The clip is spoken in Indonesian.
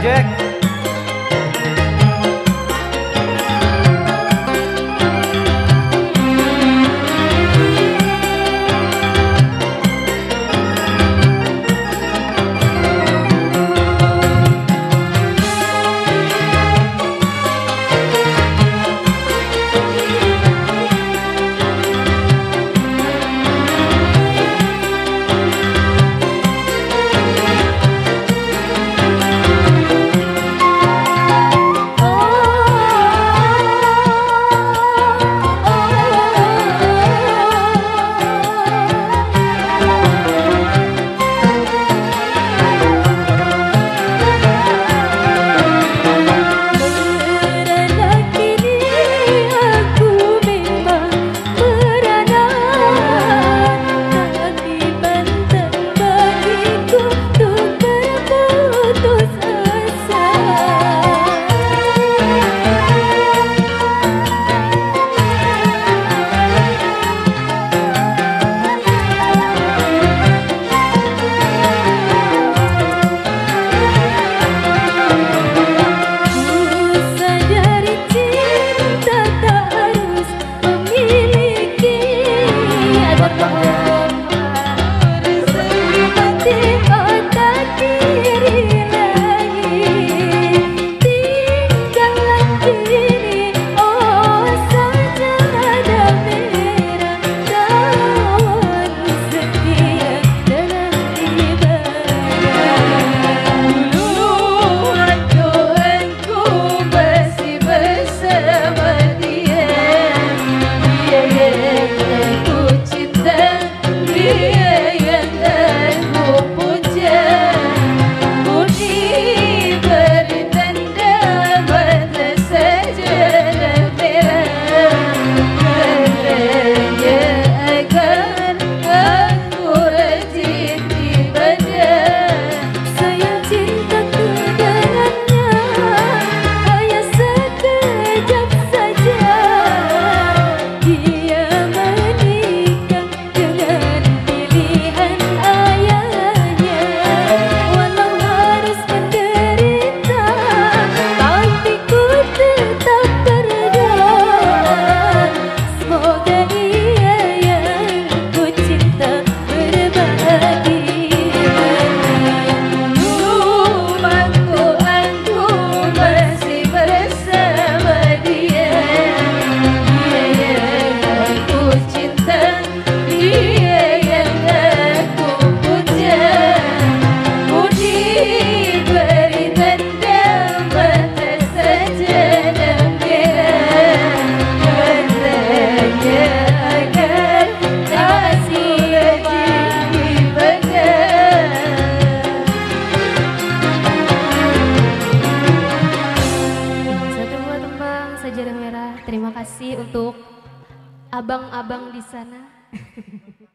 Jack. Abang-abang di sana.